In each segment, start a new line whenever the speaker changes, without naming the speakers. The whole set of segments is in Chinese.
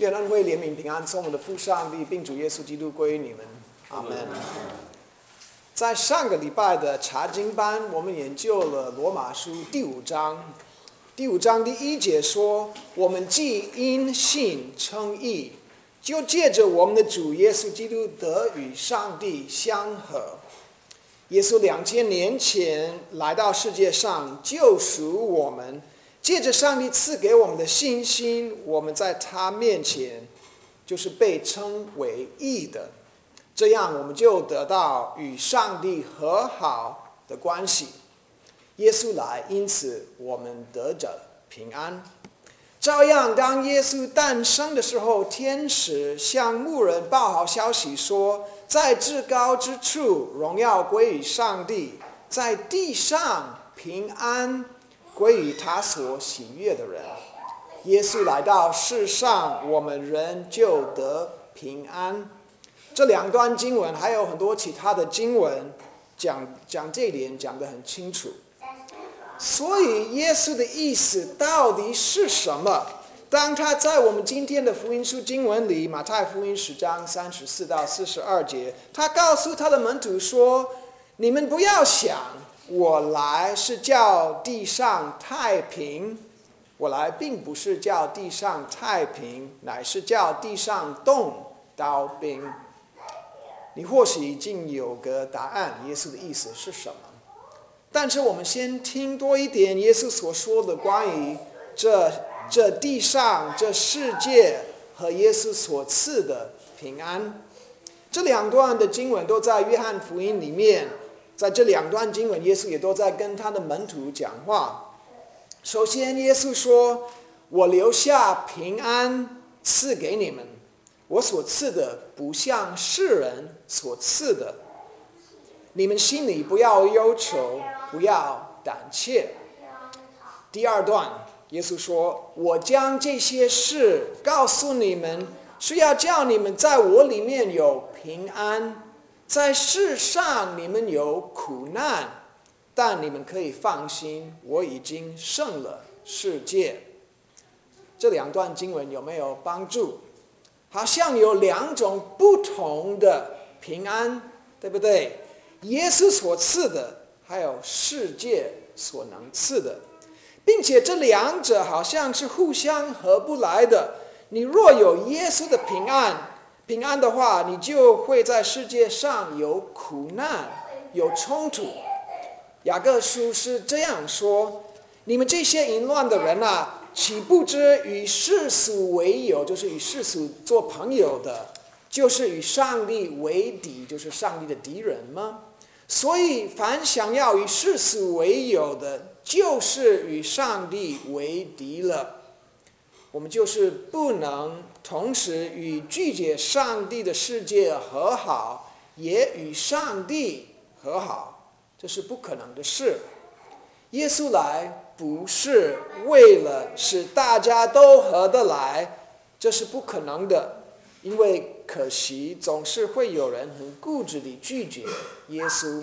愿恩惠、怜悯、平安，从我们的父上帝，并主耶稣基督归于你们。阿门。在上个礼拜的查经班，我们研究了罗马书第五章。第五章第一节说：“我们既因信称义，就借着我们的主耶稣基督得与上帝相合。”耶稣两千年前来到世界上救赎我们。借着上帝赐给我们的信心，我们在他面前就是被称为义的，这样我们就得到与上帝和好的关系。耶稣来，因此我们得着平安。照样，当耶稣诞生的时候，天使向牧人报好消息说，在至高之处荣耀归于上帝，在地上平安。归于他所喜悦的人，耶稣来到世上，我们人就得平安。这两段经文还有很多其他的经文讲讲这点，讲得很清楚。所以耶稣的意思到底是什么？当他在我们今天的福音书经文里，马太福音十章三十四到四十二节，他告诉他的门徒说：“你们不要想。”我来是叫地上太平，我来并不是叫地上太平，乃是叫地上动刀兵。你或许已经有个答案，耶稣的意思是什么？但是我们先听多一点耶稣所说的关于这这地上这世界和耶稣所赐的平安。这两段的经文都在约翰福音里面。在这两段经文，耶稣也都在跟他的门徒讲话。首先，耶稣说：“我留下平安赐给你们，我所赐的不像世人所赐的。你们心里不要忧愁，不要胆怯。”第二段，耶稣说：“我将这些事告诉你们，是要叫你们在我里面有平安。”在世上你们有苦难，但你们可以放心，我已经胜了世界。这两段经文有没有帮助？好像有两种不同的平安，对不对？耶稣所赐的，还有世界所能赐的，并且这两者好像是互相合不来的。你若有耶稣的平安。平安的话，你就会在世界上有苦难、有冲突。雅各书是这样说：“你们这些淫乱的人啊，岂不知与世俗为友，就是与世俗做朋友的，就是与上帝为敌，就是上帝的敌人吗？所以，凡想要与世俗为友的，就是与上帝为敌了。”我们就是不能同时与拒绝上帝的世界和好，也与上帝和好，这是不可能的事。耶稣来不是为了使大家都合得来，这是不可能的，因为可惜总是会有人很固执地拒绝耶稣。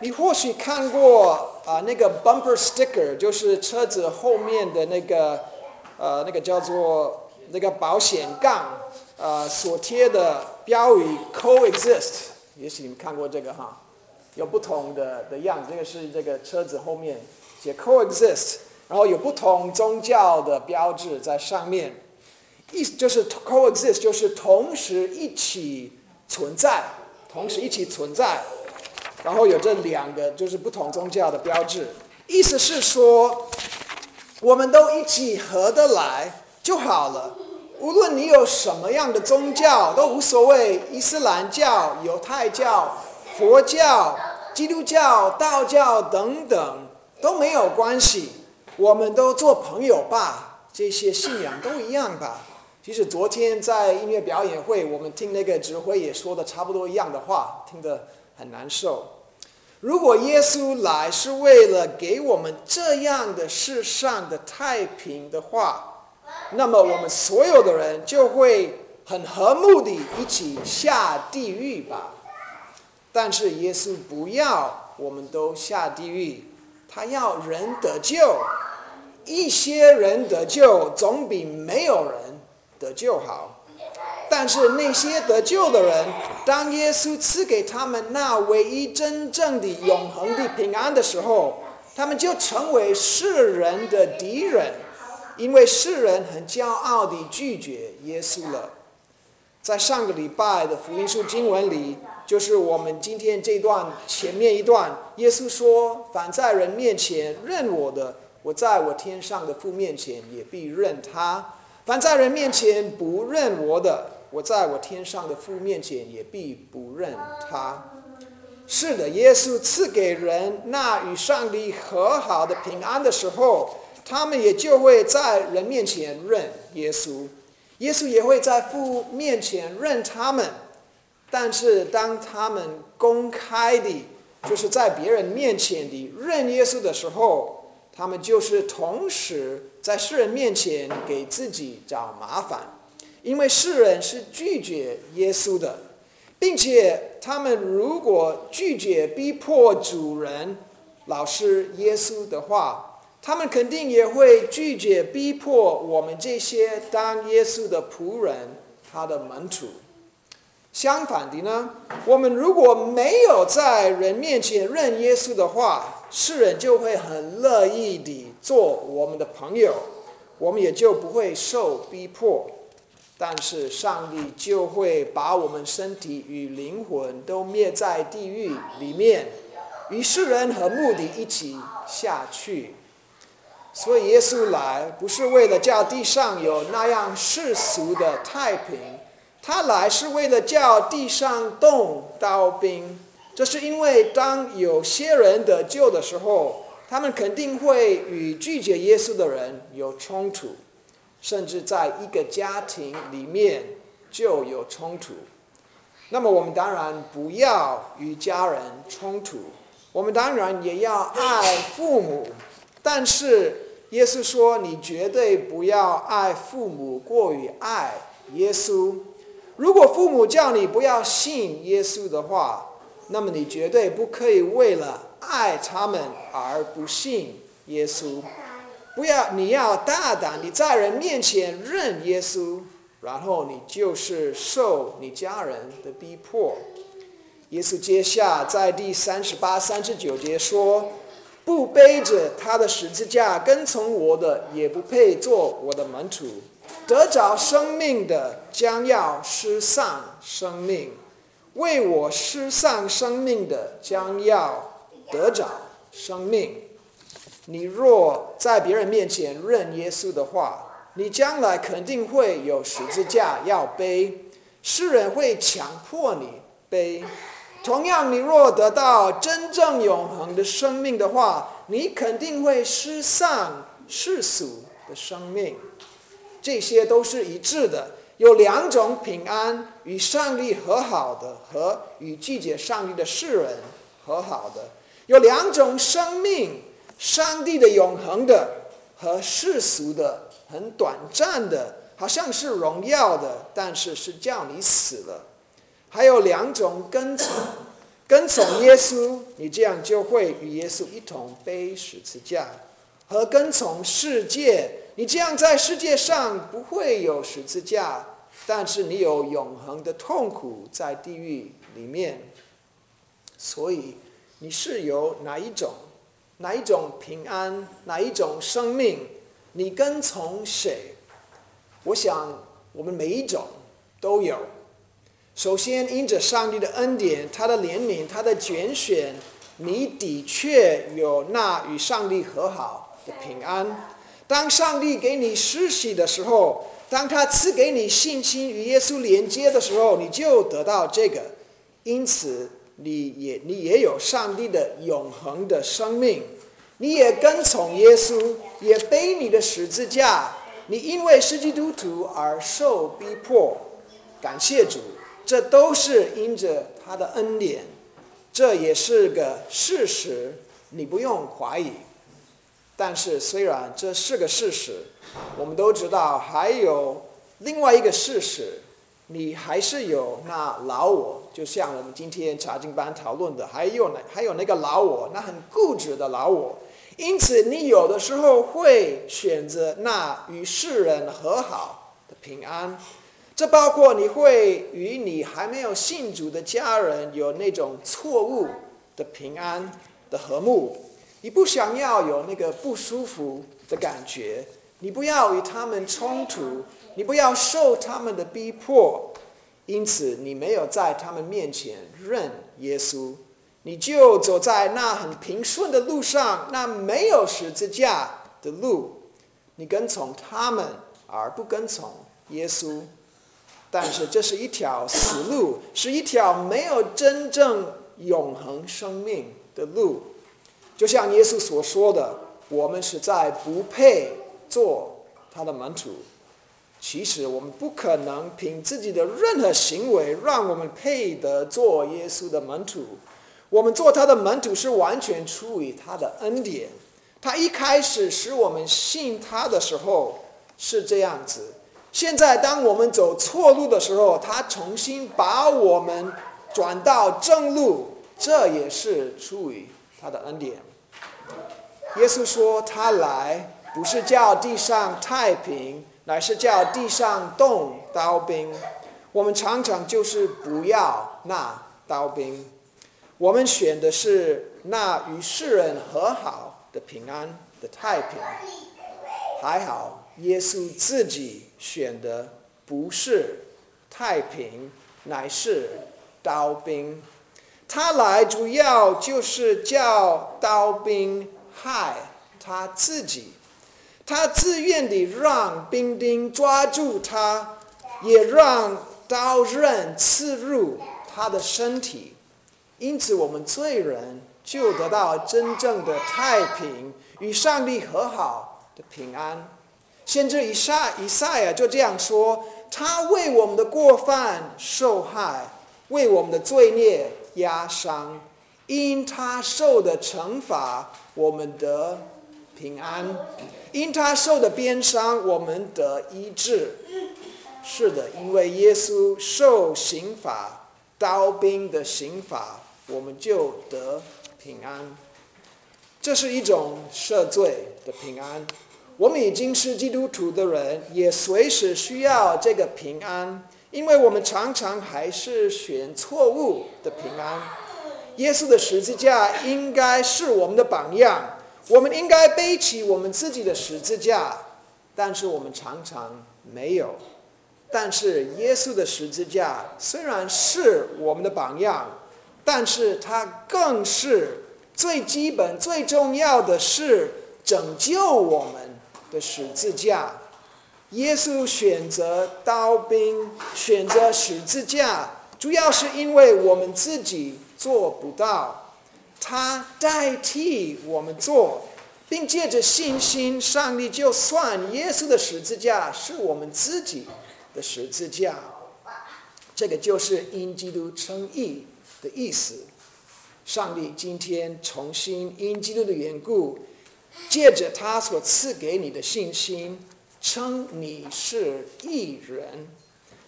你或许看过啊，那个 bumper sticker，就是车子后面的那个。呃，那个叫做那个保险杠，呃，所贴的标语 “coexist”，也许你们看过这个哈，有不同的的样子。这个是这个车子后面写 “coexist”，然后有不同宗教的标志在上面，意思就是 “coexist” 就是同时一起存在，同时一起存在，然后有这两个就是不同宗教的标志，意思是说。我们都一起合得来就好了。无论你有什么样的宗教都无所谓，伊斯兰教、犹太教、佛教、基督教、道教等等都没有关系。我们都做朋友吧，这些信仰都一样吧。其实昨天在音乐表演会，我们听那个指挥也说的差不多一样的话，听得很难受。如果耶稣来是为了给我们这样的世上的太平的话，那么我们所有的人就会很和睦地一起下地狱吧。但是耶稣不要我们都下地狱，他要人得救，一些人得救总比没有人得救好。但是那些得救的人，当耶稣赐给他们那唯一真正的永恒的平安的时候，他们就成为世人的敌人，因为世人很骄傲地拒绝耶稣了。在上个礼拜的福音书经文里，就是我们今天这段前面一段，耶稣说：“凡在人面前认我的，我在我天上的父面前也必认他；凡在人面前不认我的，我在我天上的父面前也必不认他。”是的，耶稣赐给人那与上帝和好的平安的时候，他们也就会在人面前认耶稣，耶稣也会在父面前认他们。但是当他们公开的，就是在别人面前的认耶稣的时候，他们就是同时在世人面前给自己找麻烦，因为世人是拒绝耶稣的。并且，他们如果拒绝逼迫主人、老师耶稣的话，他们肯定也会拒绝逼迫我们这些当耶稣的仆人、他的门徒。相反的呢，我们如果没有在人面前认耶稣的话，世人就会很乐意地做我们的朋友，我们也就不会受逼迫。但是上帝就会把我们身体与灵魂都灭在地狱里面，与世人和目的一起下去。所以耶稣来不是为了叫地上有那样世俗的太平，他来是为了叫地上动刀兵。这是因为当有些人得救的时候，他们肯定会与拒绝耶稣的人有冲突。甚至在一个家庭里面就有冲突，那么我们当然不要与家人冲突，我们当然也要爱父母，但是耶稣说你绝对不要爱父母过于爱耶稣。如果父母叫你不要信耶稣的话，那么你绝对不可以为了爱他们而不信耶稣。不要，你要大胆你在人面前认耶稣，然后你就是受你家人的逼迫。耶稣接下在第三十八、三十九节说：“不背着他的十字架跟从我的，也不配做我的门徒。得着生命的，将要失丧生命；为我失丧生命的，将要得着生命。”你若在别人面前认耶稣的话，你将来肯定会有十字架要背，世人会强迫你背。同样，你若得到真正永恒的生命的话，你肯定会失丧世俗的生命。这些都是一致的。有两种平安：与上帝和好的，和与拒绝上帝的世人和好的。有两种生命。上帝的永恒的和世俗的很短暂的，好像是荣耀的，但是是叫你死了。还有两种跟从，跟从耶稣，你这样就会与耶稣一同背十字架；和跟从世界，你这样在世界上不会有十字架，但是你有永恒的痛苦在地狱里面。所以你是有哪一种？哪一种平安，哪一种生命，你跟从谁？我想，我们每一种都有。首先，因着上帝的恩典，他的怜悯，他的拣选，你的确有那与上帝和好的平安。当上帝给你施洗的时候，当他赐给你信心与耶稣连接的时候，你就得到这个。因此。你也你也有上帝的永恒的生命，你也跟从耶稣，也背你的十字架。你因为是基督徒而受逼迫，感谢主，这都是因着他的恩典，这也是个事实，你不用怀疑。但是虽然这是个事实，我们都知道还有另外一个事实。你还是有那老我，就像我们今天查经班讨论的，还有那还有那个老我，那很固执的老我。因此，你有的时候会选择那与世人和好，的平安。这包括你会与你还没有信主的家人有那种错误的平安的和睦。你不想要有那个不舒服的感觉，你不要与他们冲突，你不要受他们的逼迫。因此，你没有在他们面前认耶稣，你就走在那很平顺的路上，那没有十字架的路。你跟从他们，而不跟从耶稣。但是，这是一条死路，是一条没有真正永恒生命的路。就像耶稣所说的：“我们实在不配做他的门徒。”其实，我们不可能凭自己的任何行为让我们配得做耶稣的门徒。我们做他的门徒是完全出于他的恩典。他一开始使我们信他的时候是这样子。现在，当我们走错路的时候，他重新把我们转到正路，这也是出于他的恩典。耶稣说：“他来不是叫地上太平，乃是叫地上动刀兵。”我们常常就是不要那刀兵，我们选的是那与世人和好的平安的太平。还好。耶稣自己选的不是太平，乃是刀兵。他来主要就是叫刀兵害他自己。他自愿地让兵丁抓住他，也让刀刃刺入他的身体。因此，我们罪人就得到真正的太平，与上帝和好的平安。先知以赛以赛亚就这样说：“他为我们的过犯受害，为我们的罪孽压伤。因他受的惩罚，我们得平安；因他受的鞭伤，我们得医治。”是的，因为耶稣受刑罚，刀兵的刑罚，我们就得平安。这是一种赦罪的平安。我们已经是基督徒的人，也随时需要这个平安，因为我们常常还是选错误的平安。耶稣的十字架应该是我们的榜样，我们应该背起我们自己的十字架，但是我们常常没有。但是耶稣的十字架虽然是我们的榜样，但是它更是最基本、最重要的是拯救我们。的十字架，耶稣选择刀兵，选择十字架，主要是因为我们自己做不到，他代替我们做，并借着信心，上帝就算耶稣的十字架是我们自己的十字架，这个就是因基督称义的意思。上帝今天重新因基督的缘故。借着他所赐给你的信心，称你是义人。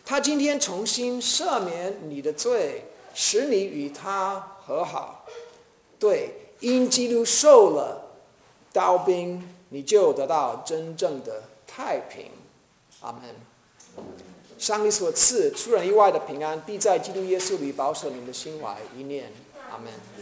他今天重新赦免你的罪，使你与他和好。对，因基督受了刀兵，你就得到真正的太平。阿门。上帝所赐出人意外的平安，必在基督耶稣里保守你的心怀一念。阿门。